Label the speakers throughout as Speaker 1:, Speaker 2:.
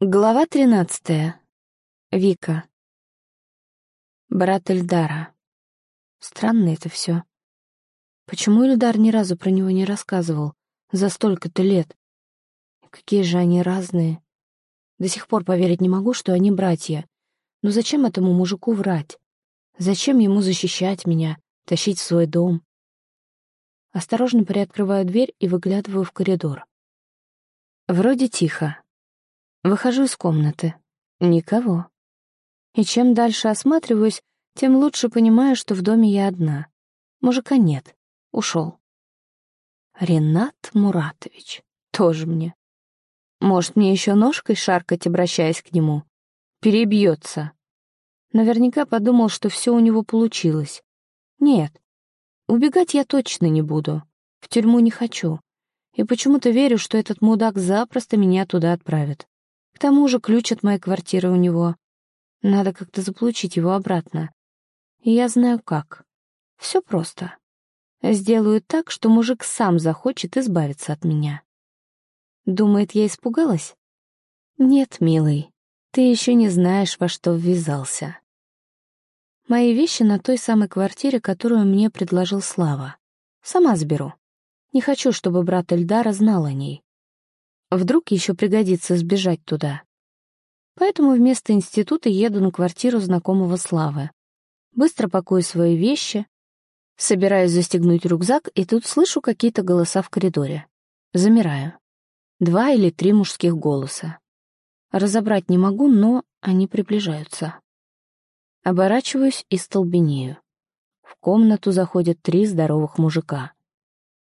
Speaker 1: Глава тринадцатая. Вика. Брат Эльдара. Странно это все. Почему Эльдар ни разу про него не рассказывал? За столько-то лет. Какие же они разные. До сих пор поверить не могу, что они братья. Но зачем этому мужику врать? Зачем ему защищать меня, тащить в свой дом? Осторожно приоткрываю дверь и выглядываю в коридор. Вроде тихо. Выхожу из комнаты. Никого. И чем дальше осматриваюсь, тем лучше понимаю, что в доме я одна. Мужика нет. Ушел. Ренат Муратович. Тоже мне. Может, мне еще ножкой шаркать, обращаясь к нему? Перебьется. Наверняка подумал, что все у него получилось. Нет. Убегать я точно не буду. В тюрьму не хочу. И почему-то верю, что этот мудак запросто меня туда отправит. К тому же ключ от моей квартиры у него. Надо как-то заполучить его обратно. И я знаю как. Все просто. Сделаю так, что мужик сам захочет избавиться от меня. Думает, я испугалась? Нет, милый, ты еще не знаешь, во что ввязался. Мои вещи на той самой квартире, которую мне предложил Слава. Сама заберу. Не хочу, чтобы брат Эльдара знал о ней. Вдруг еще пригодится сбежать туда. Поэтому вместо института еду на квартиру знакомого Славы. Быстро пакую свои вещи, собираюсь застегнуть рюкзак, и тут слышу какие-то голоса в коридоре. Замираю. Два или три мужских голоса. Разобрать не могу, но они приближаются. Оборачиваюсь и столбенею. В комнату заходят три здоровых мужика.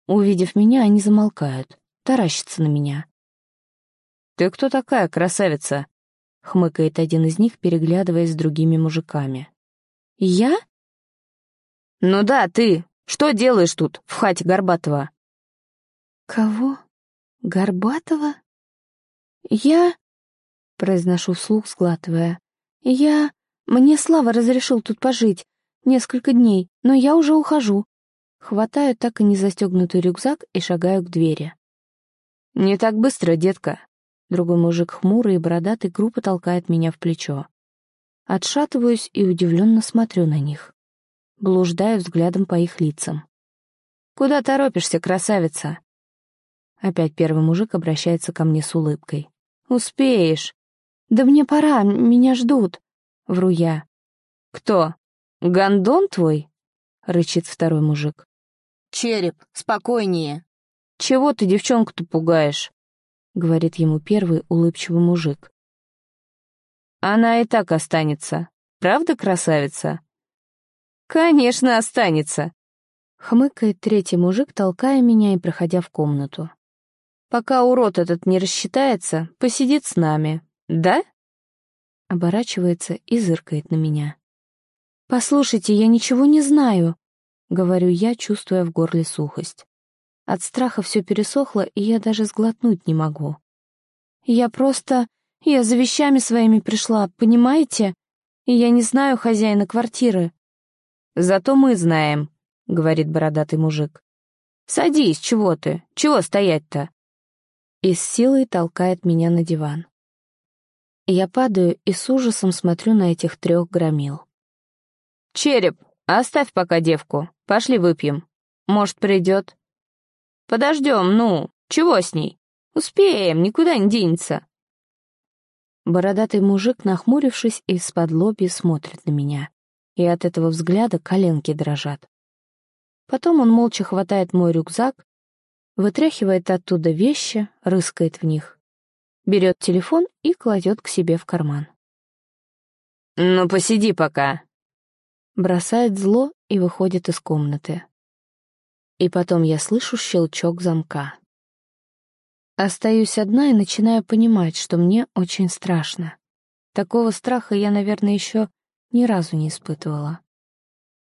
Speaker 1: Увидев меня, они замолкают, таращатся на меня. «Ты кто такая, красавица?» — хмыкает один из них, переглядываясь с другими мужиками. «Я?» «Ну да, ты. Что делаешь тут, в хате Горбатова?»
Speaker 2: «Кого? Горбатова?» «Я...» — произношу вслух, сглатывая. «Я... Мне Слава разрешил тут пожить. Несколько дней, но я уже ухожу». Хватаю так и не застегнутый рюкзак и шагаю к двери.
Speaker 1: «Не так быстро, детка», Другой мужик хмурый и бородатый грубо толкает меня в плечо. Отшатываюсь и удивленно смотрю на них. Блуждаю взглядом по их лицам. «Куда торопишься, красавица?» Опять первый мужик обращается ко мне с улыбкой. «Успеешь!» «Да мне пора, меня ждут!» — вру я. «Кто? Гондон твой?» — рычит второй мужик.
Speaker 3: «Череп, спокойнее!»
Speaker 1: «Чего ты девчонку-то пугаешь?» — говорит ему первый улыбчивый мужик. «Она и так останется. Правда, красавица?» «Конечно, останется!» — хмыкает третий мужик, толкая меня и проходя в комнату. «Пока урод этот не рассчитается, посидит с нами, да?» Оборачивается и зыркает на меня.
Speaker 2: «Послушайте, я ничего не знаю», — говорю я, чувствуя в горле сухость. От страха все пересохло, и я даже сглотнуть не могу. Я просто... Я за вещами своими пришла, понимаете? И я не знаю хозяина квартиры.
Speaker 1: «Зато мы знаем», — говорит бородатый мужик. «Садись, чего ты? Чего стоять-то?» И с силой толкает меня на диван. Я падаю и с ужасом смотрю на этих трех громил. «Череп, оставь пока девку, пошли выпьем. Может, придет?» Подождем, ну, чего с ней? Успеем, никуда не денется. Бородатый мужик, нахмурившись, из-под лоби смотрит на меня, и от этого взгляда коленки дрожат. Потом он молча хватает мой рюкзак, вытряхивает оттуда вещи, рыскает в них, берет телефон и кладет к себе в карман. «Ну, посиди пока», бросает зло и выходит из комнаты. И потом я слышу щелчок замка. Остаюсь одна и начинаю понимать, что мне очень страшно. Такого страха я, наверное, еще ни разу не испытывала.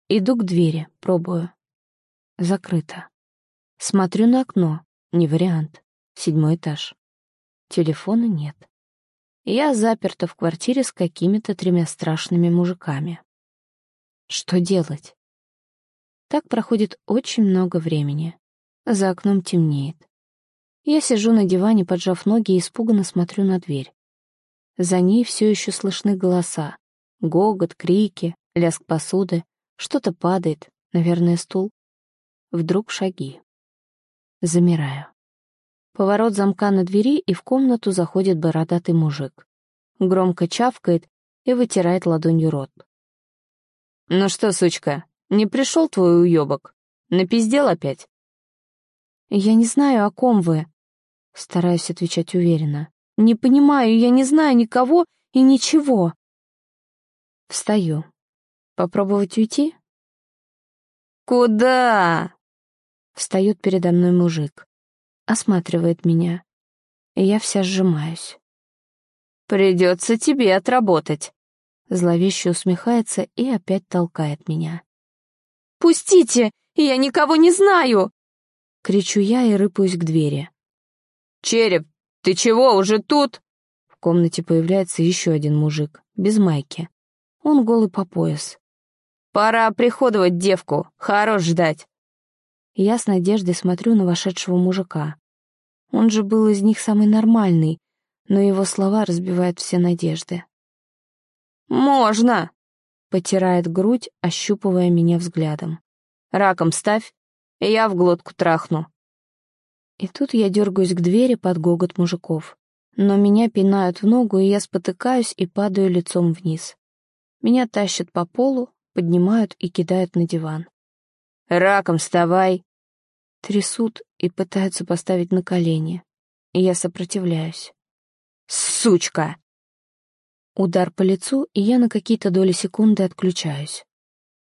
Speaker 1: Иду к двери, пробую. Закрыто. Смотрю на окно. Не вариант. Седьмой этаж. Телефона нет. Я заперта в квартире с какими-то тремя страшными мужиками. Что делать? Так проходит очень много времени. За окном темнеет. Я сижу на диване, поджав ноги и испуганно смотрю на дверь. За ней все еще слышны голоса. Гогот, крики, лязг посуды. Что-то падает, наверное, стул. Вдруг шаги. Замираю. Поворот замка на двери, и в комнату заходит бородатый мужик. Громко чавкает и вытирает ладонью рот. «Ну что, сучка, не пришел твой уебок? Напиздел опять?»
Speaker 2: «Я не знаю, о ком вы», — стараюсь отвечать уверенно. «Не понимаю, я не знаю никого и ничего».
Speaker 1: Встаю. Попробовать уйти?
Speaker 3: «Куда?»
Speaker 1: Встает передо мной мужик. Осматривает меня. И я вся сжимаюсь.
Speaker 3: «Придется тебе отработать».
Speaker 1: Зловеще усмехается и опять толкает меня.
Speaker 2: «Пустите! Я никого не знаю!»
Speaker 1: Кричу я и рыпаюсь к двери.
Speaker 3: «Череп, ты чего, уже тут?»
Speaker 1: В комнате появляется еще один мужик, без майки. Он голый по пояс.
Speaker 3: «Пора приходовать девку, хорош ждать».
Speaker 1: Я с надеждой смотрю на вошедшего мужика. Он же был из них самый нормальный, но его слова разбивают все надежды.
Speaker 3: «Можно!»
Speaker 1: — потирает грудь, ощупывая меня взглядом.
Speaker 3: «Раком ставь, и я в глотку трахну».
Speaker 1: И тут я дергаюсь к двери под гогот мужиков. Но меня пинают в ногу, и я спотыкаюсь и падаю лицом вниз. Меня тащат по полу, поднимают и кидают на диван.
Speaker 3: «Раком вставай!»
Speaker 1: Трясут и пытаются поставить на колени. И я сопротивляюсь.
Speaker 3: «Сучка!»
Speaker 1: Удар по лицу, и я на какие-то доли секунды отключаюсь.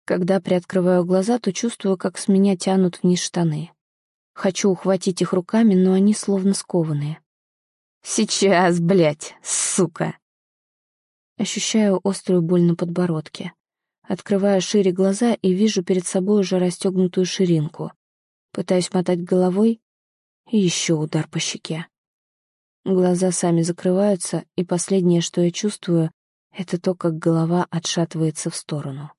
Speaker 1: Когда приоткрываю глаза, то чувствую, как с меня тянут вниз штаны. Хочу ухватить их руками, но они словно скованные.
Speaker 3: «Сейчас, блядь, сука!»
Speaker 1: Ощущаю острую боль на подбородке. Открываю шире глаза и вижу перед собой уже расстегнутую ширинку. Пытаюсь мотать головой, и еще удар по щеке. Глаза сами закрываются, и последнее, что я чувствую, это то, как голова отшатывается в сторону.